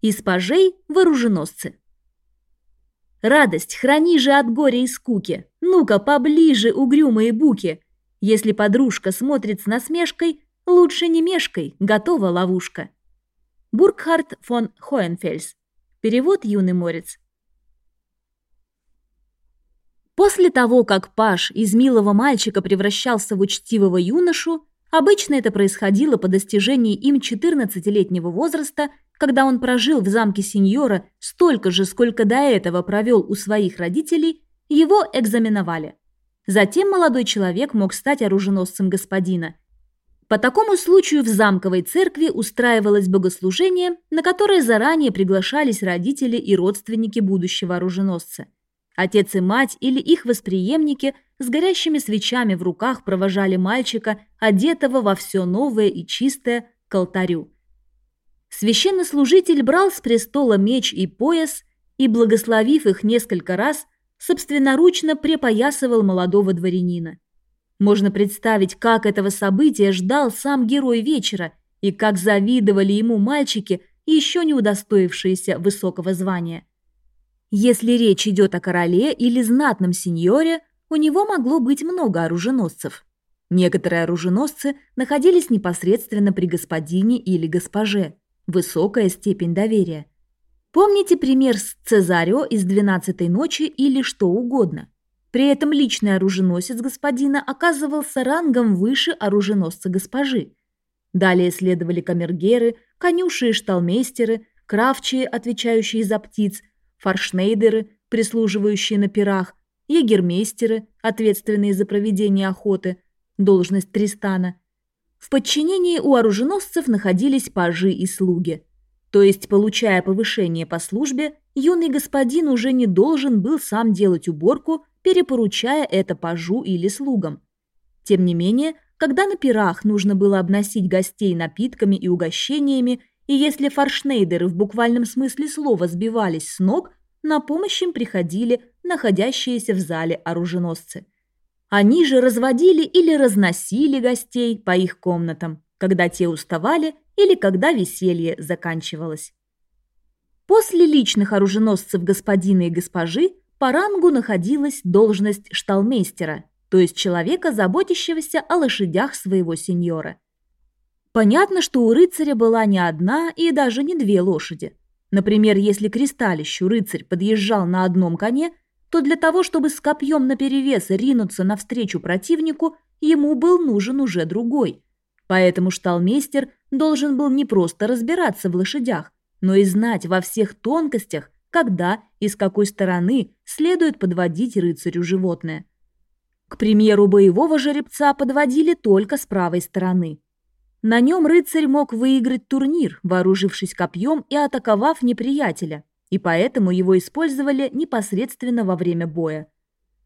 Из пажей – вооруженосцы. Радость, храни же от горя и скуки. Ну-ка, поближе, угрюмые буки. Если подружка смотрит с насмешкой, лучше не мешкой, готова ловушка. Бургхард фон Хоенфельс. Перевод «Юный морец». После того, как Паш из милого мальчика превращался в учтивого юношу, обычно это происходило по достижении им 14-летнего возраста, когда он прожил в замке сеньора столько же, сколько до этого провел у своих родителей, его экзаменовали. Затем молодой человек мог стать оруженосцем господина. По такому случаю в замковой церкви устраивалось богослужение, на которое заранее приглашались родители и родственники будущего оруженосца – Отец и мать или их восприемники с горящими свечами в руках провожали мальчика, одетого во все новое и чистое, к алтарю. Священнослужитель брал с престола меч и пояс и, благословив их несколько раз, собственноручно препоясывал молодого дворянина. Можно представить, как этого события ждал сам герой вечера и как завидовали ему мальчики, еще не удостоившиеся высокого звания. Если речь идет о короле или знатном сеньоре, у него могло быть много оруженосцев. Некоторые оруженосцы находились непосредственно при господине или госпоже. Высокая степень доверия. Помните пример с Цезарио из «Двенадцатой ночи» или что угодно. При этом личный оруженосец господина оказывался рангом выше оруженосца госпожи. Далее следовали камергеры, конюши и шталмейстеры, кравчие, отвечающие за птиц, форшнейдеры, прислуживающие на пирах, егермейстеры, ответственные за проведение охоты, должность Тристана. В подчинении у оруженосцев находились пажи и слуги. То есть, получая повышение по службе, юный господин уже не должен был сам делать уборку, перепоручая это пажу или слугам. Тем не менее, когда на пирах нужно было обносить гостей напитками и угощениями и если форшнейдеры в буквальном смысле слова сбивались с ног, на помощь им приходили находящиеся в зале оруженосцы. Они же разводили или разносили гостей по их комнатам, когда те уставали или когда веселье заканчивалось. После личных оруженосцев господина и госпожи по рангу находилась должность шталмейстера, то есть человека, заботящегося о лошадях своего сеньора – Понятно, что у рыцаря была не одна и даже не две лошади. Например, если к ристалищу рыцарь подъезжал на одном коне, то для того, чтобы с копьем наперевес ринуться навстречу противнику, ему был нужен уже другой. Поэтому шталмейстер должен был не просто разбираться в лошадях, но и знать во всех тонкостях, когда и с какой стороны следует подводить рыцарю животное. К примеру, боевого жеребца подводили только с правой стороны – на нем рыцарь мог выиграть турнир, вооружившись копьем и атаковав неприятеля, и поэтому его использовали непосредственно во время боя.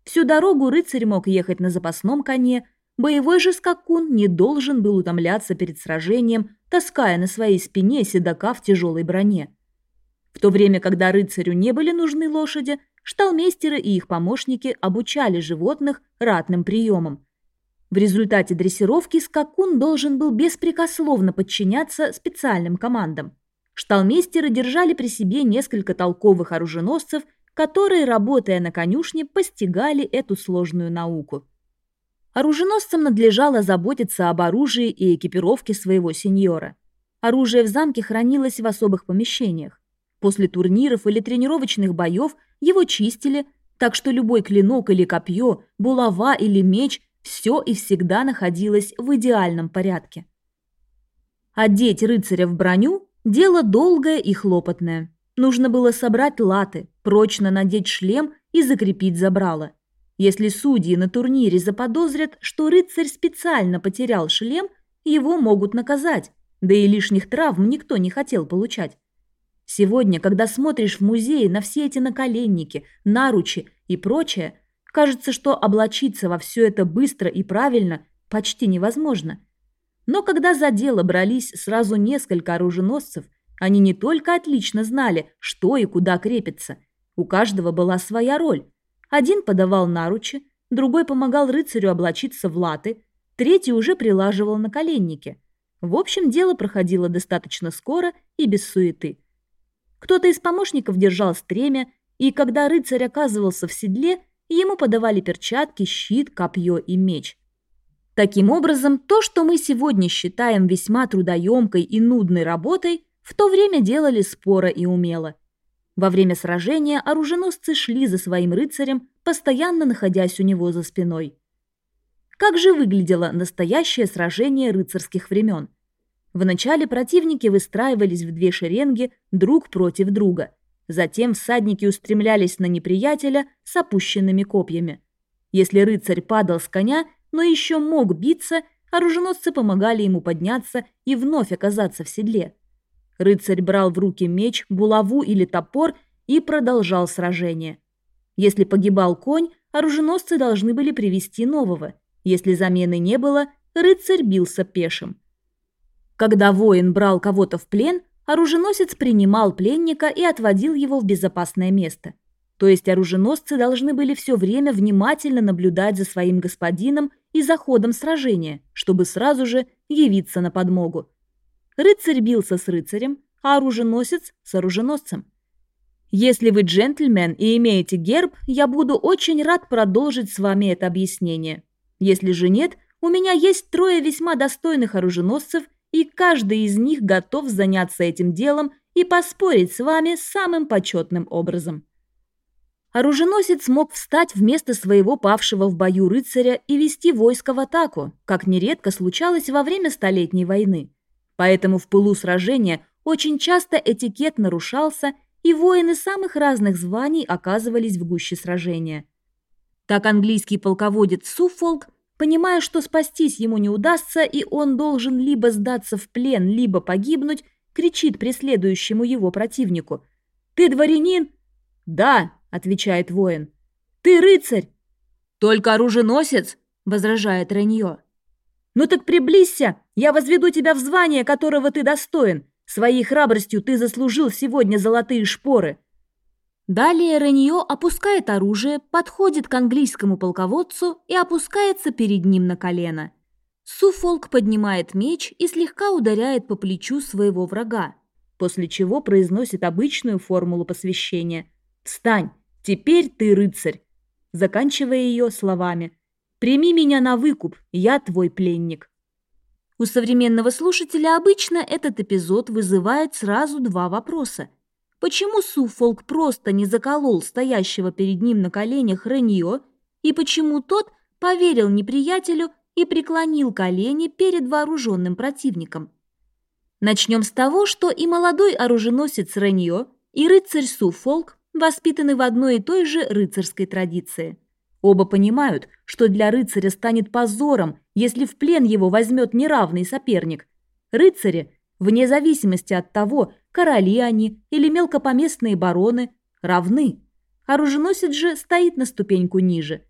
Всю дорогу рыцарь мог ехать на запасном коне, боевой же скакун не должен был утомляться перед сражением, таская на своей спине седока в тяжелой броне. В то время, когда рыцарю не были нужны лошади, шталмейстеры и их помощники обучали животных ратным приемам – в результате дрессировки скакун должен был беспрекословно подчиняться специальным командам. Шталмейстеры держали при себе несколько толковых оруженосцев, которые, работая на конюшне, постигали эту сложную науку. Оруженосцам надлежало заботиться об оружии и экипировке своего сеньора. Оружие в замке хранилось в особых помещениях. После турниров или тренировочных боев его чистили, так что любой клинок или копье, булава или меч – все и всегда находилось в идеальном порядке. Одеть рыцаря в броню – дело долгое и хлопотное. Нужно было собрать латы, прочно надеть шлем и закрепить забрало. Если судьи на турнире заподозрят, что рыцарь специально потерял шлем, его могут наказать, да и лишних травм никто не хотел получать. Сегодня, когда смотришь в музее на все эти наколенники, наручи и прочее, Кажется, что облачиться во все это быстро и правильно почти невозможно. Но когда за дело брались сразу несколько оруженосцев, они не только отлично знали, что и куда крепится. У каждого была своя роль. Один подавал наручи, другой помогал рыцарю облачиться в латы, третий уже прилаживал наколенники. В общем, дело проходило достаточно скоро и без суеты. Кто-то из помощников держал стремя, и когда рыцарь оказывался в седле, ему подавали перчатки, щит, копье и меч. Таким образом, то, что мы сегодня считаем весьма трудоемкой и нудной работой, в то время делали споро и умело. Во время сражения оруженосцы шли за своим рыцарем, постоянно находясь у него за спиной. Как же выглядело настоящее сражение рыцарских времен? Вначале противники выстраивались в две шеренги друг против друга. Затем всадники устремлялись на неприятеля с опущенными копьями. Если рыцарь падал с коня, но еще мог биться, оруженосцы помогали ему подняться и вновь оказаться в седле. Рыцарь брал в руки меч, булаву или топор и продолжал сражение. Если погибал конь, оруженосцы должны были привести нового. Если замены не было, рыцарь бился пешим. Когда воин брал кого-то в плен, оруженосец принимал пленника и отводил его в безопасное место. То есть оруженосцы должны были все время внимательно наблюдать за своим господином и за ходом сражения, чтобы сразу же явиться на подмогу. Рыцарь бился с рыцарем, а оруженосец с оруженосцем. Если вы джентльмен и имеете герб, я буду очень рад продолжить с вами это объяснение. Если же нет, у меня есть трое весьма достойных оруженосцев и каждый из них готов заняться этим делом и поспорить с вами самым почетным образом. Оруженосец мог встать вместо своего павшего в бою рыцаря и вести войско в атаку, как нередко случалось во время Столетней войны. Поэтому в пылу сражения очень часто этикет нарушался, и воины самых разных званий оказывались в гуще сражения. Так английский полководец Суффолк Понимая, что спастись ему не удастся, и он должен либо сдаться в плен, либо погибнуть, кричит преследующему его противнику. «Ты дворянин?» «Да», — отвечает воин. «Ты рыцарь?» «Только оруженосец», — возражает Ренье. «Ну так приблизься, я возведу тебя в звание, которого ты достоин. Своей храбростью ты заслужил сегодня золотые шпоры». Далее Реньо опускает оружие, подходит к английскому полководцу и опускается перед ним на колено. Суфолк поднимает меч и слегка ударяет по плечу своего врага, после чего произносит обычную формулу посвящения. «Встань! Теперь ты рыцарь!» заканчивая ее словами «Прими меня на выкуп, я твой пленник». У современного слушателя обычно этот эпизод вызывает сразу два вопроса – Почему Суффолк просто не заколол стоящего перед ним на коленях Реньо, и почему тот поверил неприятелю и преклонил колени перед вооруженным противником? Начнем с того, что и молодой оруженосец Реньо, и рыцарь Суффолк воспитаны в одной и той же рыцарской традиции. Оба понимают, что для рыцаря станет позором, если в плен его возьмет неравный соперник. Рыцари – вне зависимости от того, короли они или мелкопоместные бароны, равны. Оруженосец же стоит на ступеньку ниже.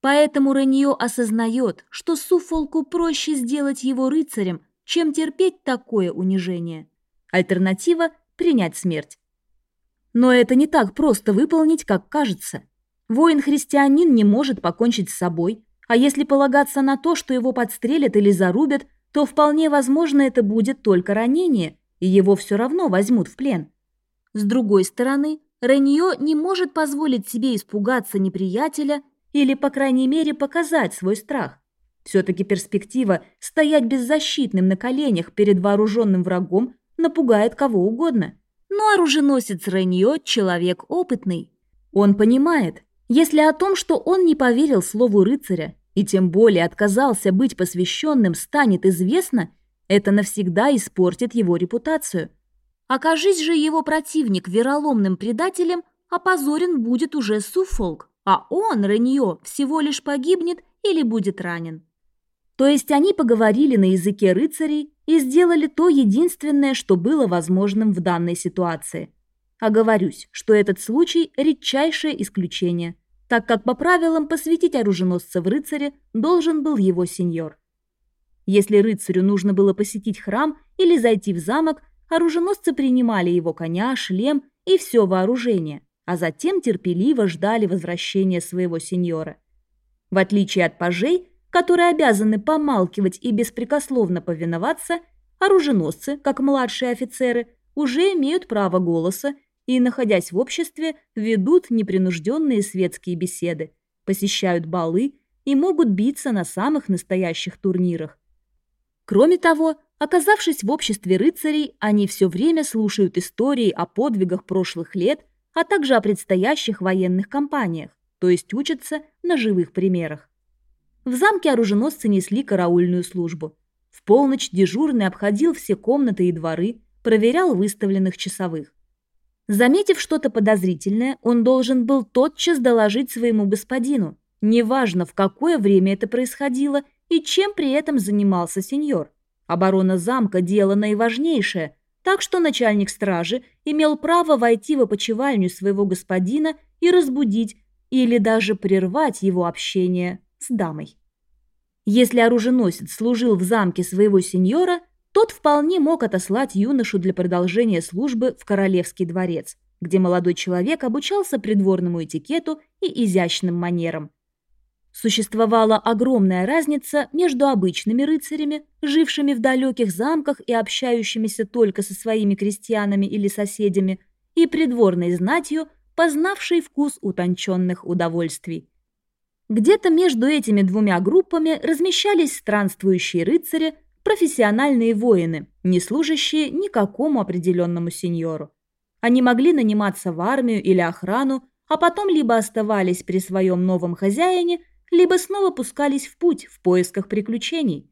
Поэтому Реньо осознает, что Суфолку проще сделать его рыцарем, чем терпеть такое унижение. Альтернатива – принять смерть. Но это не так просто выполнить, как кажется. Воин-христианин не может покончить с собой, а если полагаться на то, что его подстрелят или зарубят, то вполне возможно это будет только ранение, и его все равно возьмут в плен. С другой стороны, Реньо не может позволить себе испугаться неприятеля или, по крайней мере, показать свой страх. Все-таки перспектива стоять беззащитным на коленях перед вооруженным врагом напугает кого угодно. Но оруженосец Реньо – человек опытный. Он понимает, если о том, что он не поверил слову рыцаря и тем более отказался быть посвященным, станет известно, это навсегда испортит его репутацию. Окажись же его противник вероломным предателем, опозорен будет уже Суфолк, а он, Реньо, всего лишь погибнет или будет ранен. То есть они поговорили на языке рыцарей и сделали то единственное, что было возможным в данной ситуации. Оговорюсь, что этот случай – редчайшее исключение – так как по правилам посвятить оруженосца в рыцаре должен был его сеньор. Если рыцарю нужно было посетить храм или зайти в замок, оруженосцы принимали его коня, шлем и все вооружение, а затем терпеливо ждали возвращения своего сеньора. В отличие от пажей, которые обязаны помалкивать и беспрекословно повиноваться, оруженосцы, как младшие офицеры, уже имеют право голоса и, находясь в обществе, ведут непринужденные светские беседы, посещают балы и могут биться на самых настоящих турнирах. Кроме того, оказавшись в обществе рыцарей, они все время слушают истории о подвигах прошлых лет, а также о предстоящих военных кампаниях, то есть учатся на живых примерах. В замке оруженосцы несли караульную службу. В полночь дежурный обходил все комнаты и дворы, проверял выставленных часовых. Заметив что-то подозрительное, он должен был тотчас доложить своему господину, неважно в какое время это происходило и чем при этом занимался сеньор. Оборона замка – дело наиважнейшее, так что начальник стражи имел право войти в опочивальню своего господина и разбудить или даже прервать его общение с дамой. Если оруженосец служил в замке своего сеньора, тот вполне мог отослать юношу для продолжения службы в Королевский дворец, где молодой человек обучался придворному этикету и изящным манерам. Существовала огромная разница между обычными рыцарями, жившими в далеких замках и общающимися только со своими крестьянами или соседями, и придворной знатью, познавшей вкус утонченных удовольствий. Где-то между этими двумя группами размещались странствующие рыцари, профессиональные воины, не служащие никакому определенному сеньору. Они могли наниматься в армию или охрану, а потом либо оставались при своем новом хозяине, либо снова пускались в путь в поисках приключений.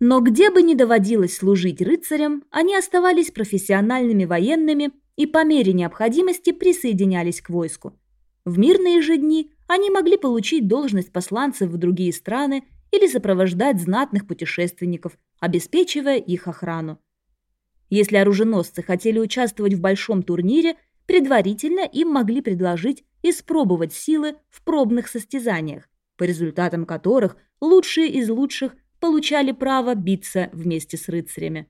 Но где бы ни доводилось служить рыцарям, они оставались профессиональными военными и по мере необходимости присоединялись к войску. В мирные же дни они могли получить должность посланцев в другие страны или сопровождать знатных путешественников, обеспечивая их охрану. Если оруженосцы хотели участвовать в большом турнире, предварительно им могли предложить испробовать силы в пробных состязаниях, по результатам которых лучшие из лучших получали право биться вместе с рыцарями.